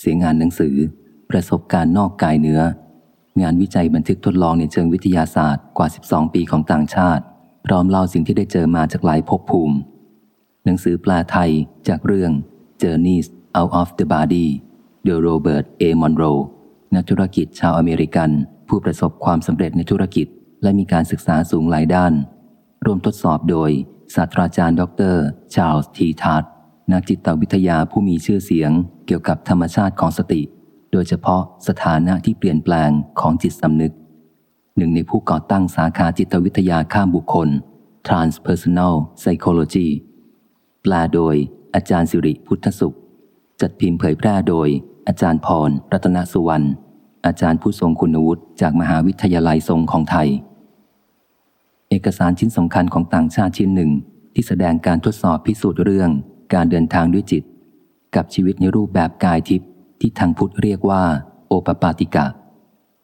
เสียงงานหนังสือ ประสบการณ์นอกกายเนื้อ งานวิจัยบันทึกทดลองในเชิงวิทยาศาสตร์กว่า 12 ปีของต่างชาติ พร้อมเล่าสิ่งที่ได้เจอมาจากหลายภพภูมิ หนังสือปลาไทยจากเรื่อง Journeys Out of the Body โดยโรเบิร์ตเอมอนโรนักธุรกิจชาวอเมริกัน ผู้ประสบความสำเร็จในธุรกิจ และมีการศึกษาสูงหลายด้าน รวมทดสอบโดยศาสตราจารย์ ดร ชาร์ลส์ทีทัต นักจิตวิทยาผู้มีชื่อเสียง เกี่ยวกับธรรมชาติของสติ โดยเฉพาะสถานะที่เปลี่ยนแปลงของจิตสำนึก หนึ่งในผู้ก่อตั้งสาขาจิตวิทยาข้ามบุคคล Transpersonal Psychology แปลโดยอาจารย์สิริพุทธสุข จัดพิมพ์เผยแพร่โดย อาจารย์พรรัตนสุวรรณอาจารย์ผู้ทรงคุณวุฒิจากมหาวิทยาลัยทรงของไทย เอกสารชิ้นสำคัญของต่างชาติชิ้นหนึ่งที่แสดงการทดสอบพิสูจน์เรื่อง การเดินทางด้วยจิต กับชีวิตในรูปแบบกายทิพย์ที่ทางพุทธเรียกว่า โอปปาติกะ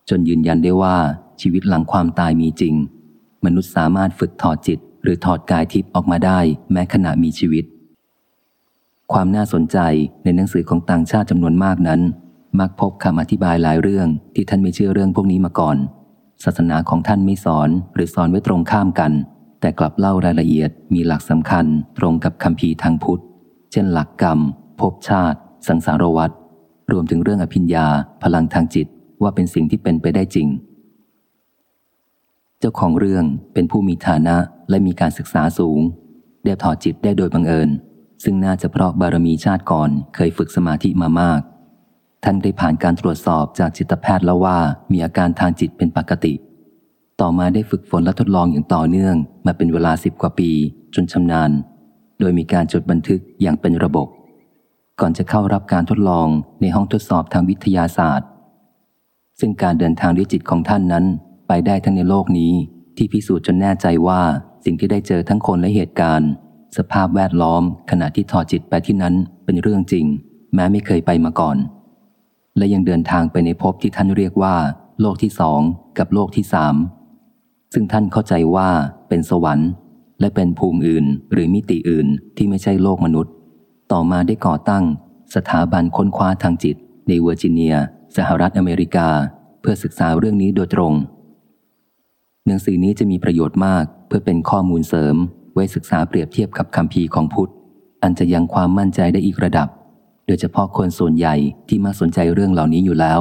จนยืนยันได้ว่าชีวิตหลังความตายมีจริง มนุษย์สามารถฝึกถอดจิต หรือถอดกายทิพย์ออกมาได้แม้ขณะมีชีวิต ความน่าสนใจในหนังสือของต่างชาติจำนวนมากนั้น มักพบคำอธิบายหลายเรื่องที่ท่านไม่เชื่อเรื่องพวกนี้มาก่อน ศาสนาของท่านไม่สอนหรือสอนไว้ตรงข้ามกันแต่กลับเล่ารายละเอียดมีหลักสำคัญตรงกับคำพีทางพุทธ เช่นหลักกรรม ภพชาติ สังสารวัฏรวมถึงเรื่องอภิญญา พลังทางจิตว่าเป็นสิ่งที่เป็นไปได้จริง เจ้าของเรื่องเป็นผู้มีฐานะและมีการศึกษาสูง ได้ถอดจิตได้โดยบังเอิญ ซึ่งน่าจะเพราะบารมีชาติก่อนเคยฝึกสมาธิมามาก ท่านได้ผ่านการตรวจสอบจากจิตแพทย์แล้วว่ามีอาการทางจิตเป็นปกติ ต่อมาได้ฝึกฝนและทดลองอย่างต่อเนื่องมาเป็นเวลาสิบกว่าปี จนชำนาญ โดยมีการจดบันทึกอย่างเป็นระบบ ก่อนจะเข้ารับการทดลองในห้องทดสอบทางวิทยาศาสตร์ ซึ่งการเดินทางด้วยจิตของท่านนั้น ไปได้ทั้งในโลกนี้ที่พิสูจน์จนแน่ใจว่าสิ่งที่ได้เจอทั้งคนและเหตุการณ์ สภาพแวดล้อม ขณะที่ถอดจิตไปที่นั้นเป็นเรื่องจริง แม้ไม่เคยไปมาก่อน และยังเดินทางไปในภพที่ท่านเรียกว่า โลกที่สองกับโลกที่สามซึ่งท่านเข้าใจว่าเป็นสวรรค์ และเป็นภูมิอื่นหรือมิติอื่นที่ไม่ใช่โลกมนุษย์ ต่อมาได้ก่อตั้ง สถาบันค้นคว้าทางจิต ในเวอร์จิเนีย สหรัฐอเมริกา เพื่อศึกษาเรื่องนี้โดยตรง หนังสือนี้จะมีประโยชน์มากเพื่อเป็นข้อมูลเสริม ไว้ศึกษาเปรียบเทียบกับคำพีของพุทธ อันจะยังความมั่นใจได้อีกระดับ โดยเฉพาะคนส่วนใหญ่ที่มาสนใจเรื่องเหล่านี้อยู่แล้ว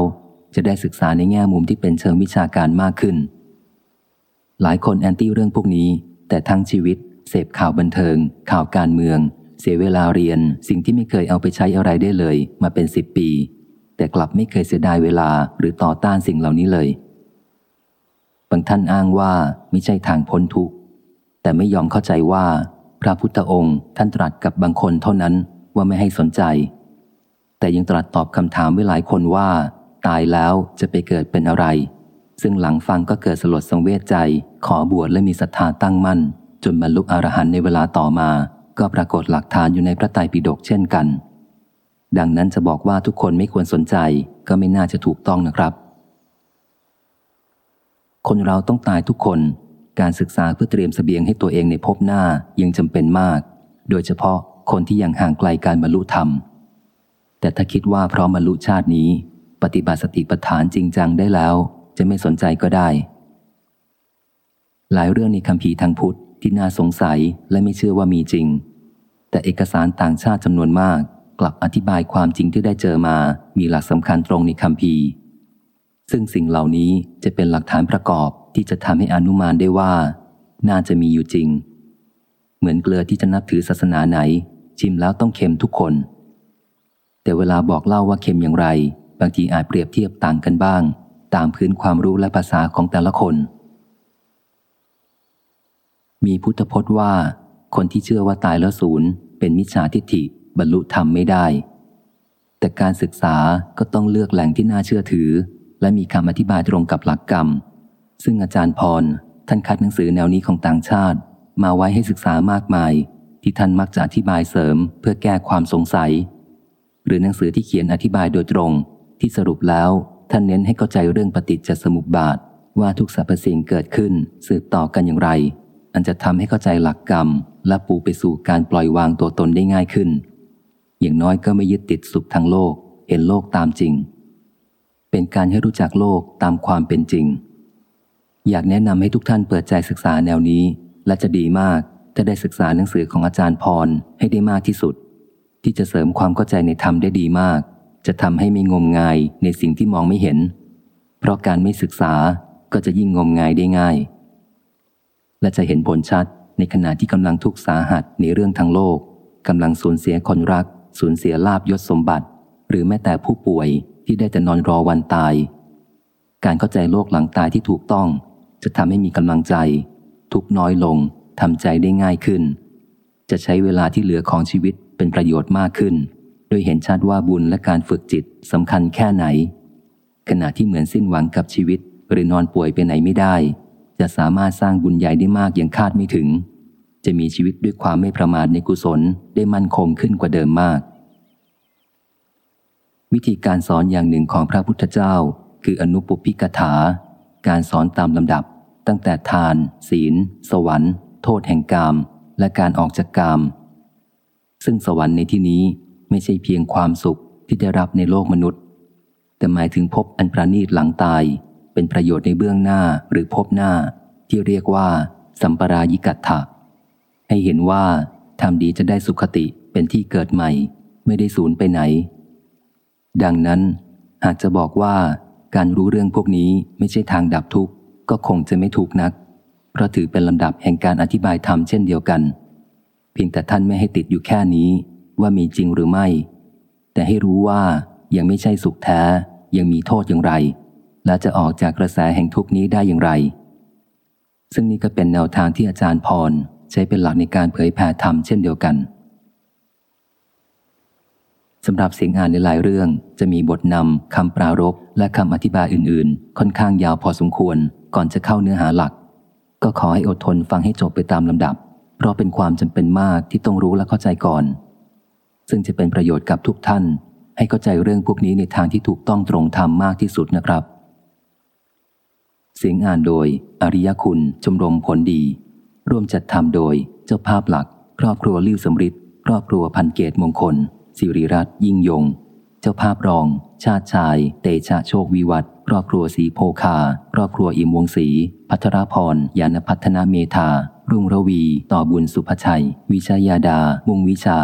จะได้ศึกษาในแง่มุมที่เป็นเชิงวิชาการมากขึ้น หลายคนแอนตี้เรื่องพวกนี้ แต่ทั้งชีวิต เสพข่าวบันเทิง ข่าวการเมือง เสียเวลาเรียน สิ่งที่ไม่เคยเอาไปใช้อะไรได้เลย มาเป็นสิบปี แต่กลับไม่เคยเสียดายเวลาหรือต่อต้านสิ่งเหล่านี้เลย บางท่านอ้างว่าไม่ใช่ทางพ้นทุกข์แต่ไม่ยอมเข้าใจว่า พระพุทธองค์ท่านตรัสกับบางคนเท่านั้นว่าไม่ให้สนใจ แต่ยังตรัสตอบคำถามไว้หลายคนว่า ตายแล้วจะไปเกิดเป็นอะไร ซึ่งหลังฟังก็เกิดสลดสังเวชใจ ขอบวชและมีศรัทธาตั้งมั่น จนบรรลุอรหันต์ในเวลาต่อมา ก็ปรากฏหลักฐานอยู่ในพระไตรปิฎกเช่นกัน ดังนั้นจะบอกว่าทุกคนไม่ควรสนใจก็ไม่น่าจะถูกต้องนะครับ คนเราต้องตายทุกคน การศึกษาเพื่อเตรียมสเสบียงให้ตัวเองในภพหน้ายังจำเป็นมาก โดยเฉพาะคนที่ยังห่างไกลการบรรลุธรรม แต่ถ้าคิดว่าพราะบรรลุชาตินี้ ปฏิบัติสติปัฏฐานจริงจังได้แล้ว จะไม่สนใจก็ได้ หลายเรื่องในคำพีทางพุทธที่น่าสงสัยและไม่เชื่อว่ามีจริง แต่เอกสารต่างชาติจำนวนมาก กลับอธิบายความจริงที่ได้เจอมามีหลักสำคัญตรงในคำพีซึ่งสิ่งเหล่านี้จะเป็นหลักฐานประกอบที่จะทำให้อนุมานได้ว่า น่าจะมีอยู่จริง เหมือนเกลือที่จะนับถือศาสนาไหน ชิมแล้วต้องเค็มทุกคน แต่เวลาบอกเล่าว่าเค็มอย่างไร บางทีอาจเปรียบเทียบต่างกันบ้าง ตามพื้นความรู้และภาษาของแต่ละคน มีพุทธพจน์ว่า คนที่เชื่อว่าตายแล้วศูนย์เป็นมิจฉาทิฏฐิบรรลุธรรมไม่ได้ แต่การศึกษาก็ต้องเลือกแหล่งที่น่าเชื่อถือ และมีคำอธิบายตรงกับหลักกรรม ซึ่งอาจารย์พรท่านคัดหนังสือแนวนี้ของต่างชาติ มาไว้ให้ศึกษามากมาย ที่ท่านมักจะอธิบายเสริมเพื่อแก้ความสงสัย หรือหนังสือที่เขียนอธิบายโดยตรงที่สรุปแล้ว ท่านเน้นให้เข้าใจเรื่องปฏิจจสมุปบาท ว่าทุกสรรพสิ่งเกิดขึ้นสืบต่อกันอย่างไร อันจะทำให้เข้าใจหลักกรรม และปูไปสู่การปล่อยวางตัวตนได้ง่ายขึ้น อย่างน้อยก็ไม่ยึดติดสุขทางโลก เห็นโลกตามจริง เป็นการให้รู้จักโลกตามความเป็นจริง อยากแนะนำให้ทุกท่านเปิดใจศึกษาแนวนี้ และจะดีมากถ้าได้ศึกษาหนังสือของอาจารย์พรให้ได้มากที่สุด ที่จะเสริมความเข้าใจในธรรมได้ดีมาก จะทำให้ไม่งมงายในสิ่งที่มองไม่เห็น เพราะการไม่ศึกษาก็จะยิ่งงมงายได้ง่าย และจะเห็นผลชัดในขณะที่กำลังทุกข์สาหัสในเรื่องทางโลกกำลังสูญเสียคนรัก สูญเสียลาบยศสมบัติ หรือแม้แต่ผู้ป่วยที่ได้แต่นอนรอวันตาย การเข้าใจโลกหลังตายที่ถูกต้อง จะทำให้มีกำลังใจ ทุกน้อยลงทำใจได้ง่ายขึ้น จะใช้เวลาที่เหลือของชีวิตเป็นประโยชน์มากขึ้น โดยเห็นชัดว่าบุญและการฝึกจิตสำคัญแค่ไหน ขณะที่เหมือนสิ้นหวังกับชีวิต หรือนอนป่วยไปไหนไม่ได้ จะสามารถสร้างบุญใหญ่ได้มากอย่างคาดไม่ถึง จะมีชีวิตด้วยความไม่ประมาทในกุศลได้มั่นคงขึ้นกว่าเดิมมาก วิธีการสอนอย่างหนึ่งของพระพุทธเจ้า คืออนุปุพิกถา การสอนตามลำดับ ตั้งแต่ทาน ศีล สวรรค์ โทษแห่งกาม และการออกจากกาม ซึ่งสวรรค์ในที่นี้ ไม่ใช่เพียงความสุขที่ได้รับในโลกมนุษย์ แต่หมายถึงพบอันประณีตหลังตาย เป็นประโยชน์ในเบื้องหน้าหรือพบหน้า ที่เรียกว่า สัมปรายิกัตถะให้เห็นว่าทำดีจะได้สุขติเป็นที่เกิดใหม่ ไม่ได้สูญไปไหน ดังนั้น หากจะบอกว่าการรู้เรื่องพวกนี้ไม่ใช่ทางดับทุกข์ก็คงจะไม่ถูกนัก เพราะถือเป็นลำดับแห่งการอธิบายธรรมเช่นเดียวกัน เพียงแต่ท่านไม่ให้ติดอยู่แค่นี้ ว่ามีจริงหรือไม่ แต่ให้รู้ว่ายังไม่ใช่สุขแท้ ยังมีโทษอย่างไร และจะออกจากกระแสแห่งทุกนี้ได้อย่างไร ซึ่งนี่ก็เป็นแนวทางที่อาจารย์พรใช้เป็นหลักในการเผยแผ่ธรรมเช่นเดียวกันสำหรับเสียงอ่านในหลายเรื่องจะมีบทนำคำปรารบและคำอธิบายอื่น ๆ ค่อนข้างยาวพอสมควรก่อนจะเข้าเนื้อหาหลัก ก็ขอให้อดทนฟังให้จบไปตามลำดับ เพราะเป็นความจำเป็นมากที่ต้องรู้และเข้าใจก่อน ซึ่งจะเป็นประโยชน์กับทุกท่าน ให้เข้าใจเรื่องพวกนี้ในทางที่ถูกต้องตรงธรรมมากที่สุดนะครับ เสียงอ่านโดย อริยคุณชมรมผลดี ร่วมจัดทำโดย เจ้าภาพหลัก ครอบครัวลิ้วสมฤทธิ์ครอบครัวพันเกตมงคล สิริรัตน์ยิ่งยง เจ้าภาพรอง ชาติชาย เตชะโชควิวัตรครอบครัวสีโพคา ครอบครัวอิมวงศรีพัทรพรยานพัฒนาเมธารุ่งระวี ต่อบุญสุภชัย วิชายาดา มุงวิชา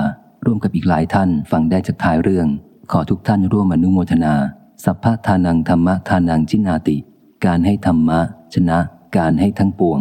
ร่วมกับอีกหลายท่านฟังได้จากท้ายเรื่อง ขอทุกท่านร่วมอนุโมทนา สัพพะทานังธรรมะทานังจินาติ การให้ธรรมะ ชนะ การให้ทั้งปวง